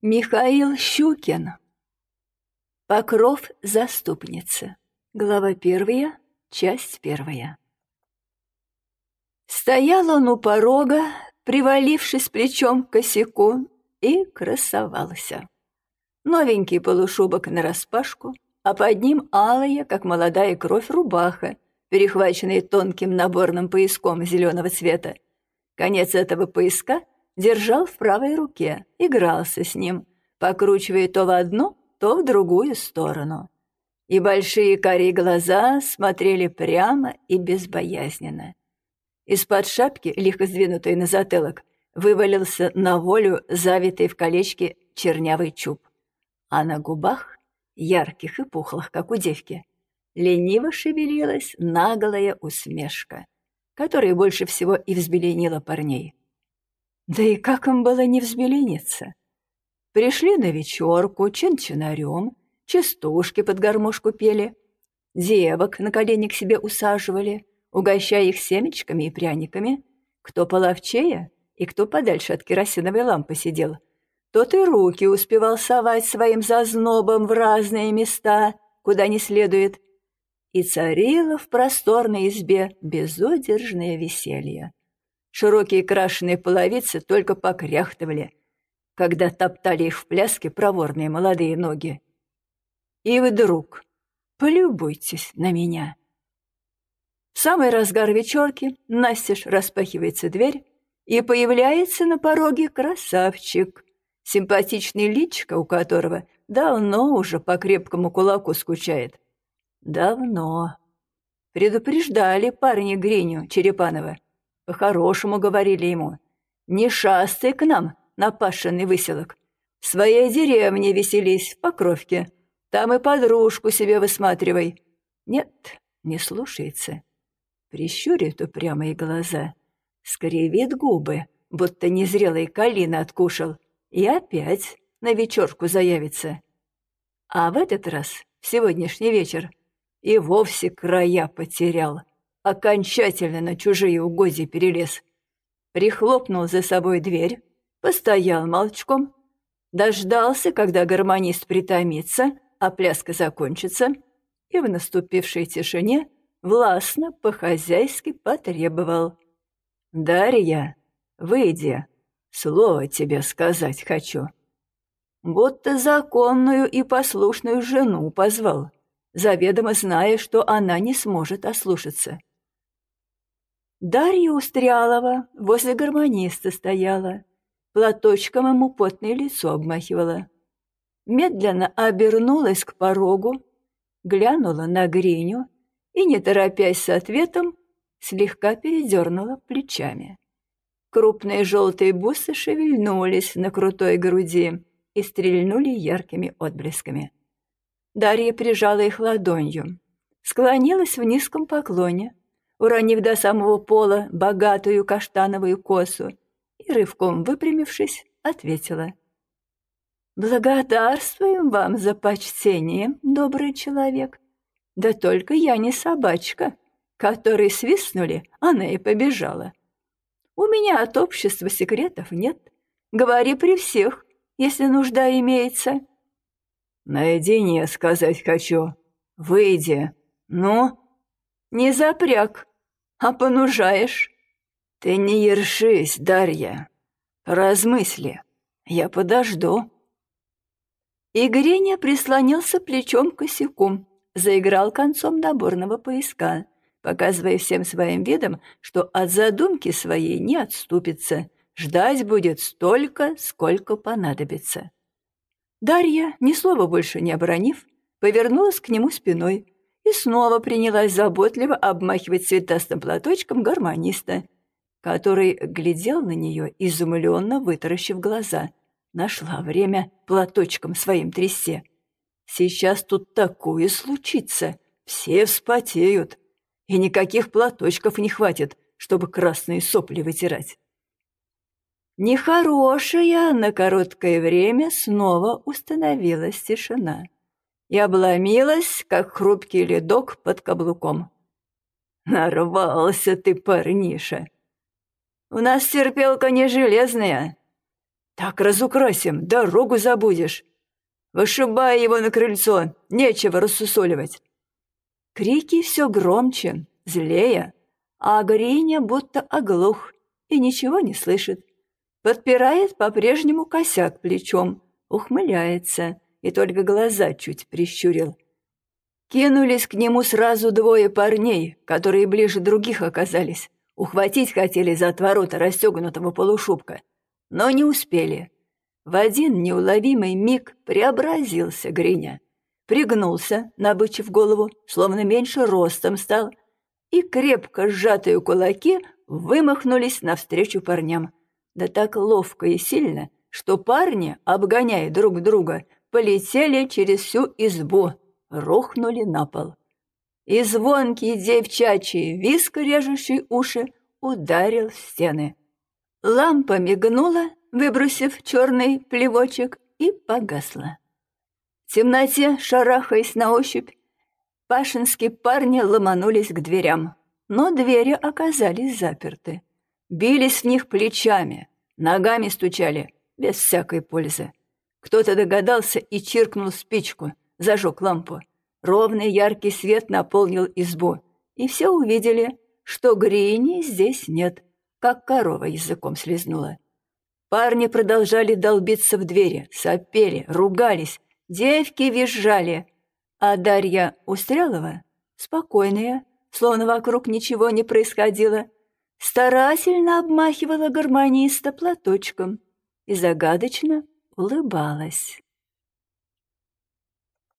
Михаил Щукин. Покров заступницы. Глава первая, часть первая. Стоял он у порога, привалившись плечом к косяку, и красовался. Новенький полушубок нараспашку, а под ним алая, как молодая кровь, рубаха, перехваченная тонким наборным пояском зеленого цвета. Конец этого пояска — держал в правой руке, игрался с ним, покручивая то в одну, то в другую сторону. И большие карие глаза смотрели прямо и безбоязненно. Из-под шапки, лихо сдвинутой на затылок, вывалился на волю завитый в колечке чернявый чуб. А на губах, ярких и пухлых, как у девки, лениво шевелилась наглая усмешка, которая больше всего и взбеленила парней. Да и как им было не взбелениться? Пришли на вечерку чин-чинарем, частушки под гармошку пели, девок на колени к себе усаживали, угощая их семечками и пряниками. Кто половчее и кто подальше от керосиновой лампы сидел, тот и руки успевал совать своим зазнобом в разные места, куда не следует. И царило в просторной избе безудержное веселье. Широкие крашеные половицы только покряхтывали, когда топтали их в пляске проворные молодые ноги. И вдруг полюбуйтесь на меня. В самый разгар вечерки настежь распахивается дверь, и появляется на пороге красавчик, симпатичный личико у которого давно уже по крепкому кулаку скучает. Давно. Предупреждали парни Гриню Черепанова — по-хорошему говорили ему. «Не шастай к нам на пашенный выселок. В своей деревне веселись, в Покровке. Там и подружку себе высматривай». Нет, не слушается. Прищурит упрямые глаза, скривит губы, будто незрелый калина откушал, и опять на вечерку заявится. А в этот раз, в сегодняшний вечер, и вовсе края потерял окончательно на чужие угодья перелез. Прихлопнул за собой дверь, постоял молчком, дождался, когда гармонист притомится, а пляска закончится, и в наступившей тишине властно по-хозяйски потребовал. «Дарья, выйди, слово тебе сказать хочу». Будто законную и послушную жену позвал, заведомо зная, что она не сможет ослушаться. Дарья Устрялова возле гармониста стояла, платочком ему потное лицо обмахивала. Медленно обернулась к порогу, глянула на Гриню и, не торопясь с ответом, слегка передернула плечами. Крупные желтые бусы шевельнулись на крутой груди и стрельнули яркими отблесками. Дарья прижала их ладонью, склонилась в низком поклоне, уронив до самого пола богатую каштановую косу, и рывком выпрямившись, ответила. «Благодарствуем вам за почтение, добрый человек. Да только я не собачка, которой свистнули, она и побежала. У меня от общества секретов нет. Говори при всех, если нужда имеется». «Наедине сказать хочу. Выйди. Ну?» «Не запряг а понужаешь. Ты не ершись, Дарья. Размысли, я подожду. И прислонился плечом к косяку, заиграл концом наборного пояска, показывая всем своим видом, что от задумки своей не отступится, ждать будет столько, сколько понадобится. Дарья, ни слова больше не обронив, повернулась к нему спиной, и снова принялась заботливо обмахивать цветастым платочком гармониста, который глядел на нее, изумленно вытаращив глаза. Нашла время платочком своим трясе. Сейчас тут такое случится, все вспотеют, и никаких платочков не хватит, чтобы красные сопли вытирать. Нехорошая на короткое время снова установилась тишина и обломилась, как хрупкий ледок под каблуком. «Нарвался ты, парниша! У нас терпелка не железная. Так разукрасим, дорогу забудешь. Вышибай его на крыльцо, нечего рассусоливать. Крики все громче, злее, а Гриня будто оглух и ничего не слышит. Подпирает по-прежнему косяк плечом, ухмыляется и только глаза чуть прищурил. Кинулись к нему сразу двое парней, которые ближе других оказались. Ухватить хотели за отворота расстегнутого полушубка, но не успели. В один неуловимый миг преобразился Гриня. Пригнулся, набычив голову, словно меньше ростом стал, и крепко сжатые кулаки вымахнулись навстречу парням. Да так ловко и сильно, что парни, обгоняя друг друга, полетели через всю избу, рухнули на пол. И звонкий девчачий виск, режущий уши, ударил в стены. Лампа мигнула, выбросив черный плевочек, и погасла. В темноте, шарахаясь на ощупь, пашинские парни ломанулись к дверям, но двери оказались заперты. Бились в них плечами, ногами стучали, без всякой пользы. Кто-то догадался и чиркнул спичку, зажег лампу. Ровный яркий свет наполнил избу, и все увидели, что Грини здесь нет, как корова языком слезнула. Парни продолжали долбиться в двери, сопели, ругались, девки визжали, а Дарья Устрялова, спокойная, словно вокруг ничего не происходило, старательно обмахивала гармониста платочком и загадочно улыбалась.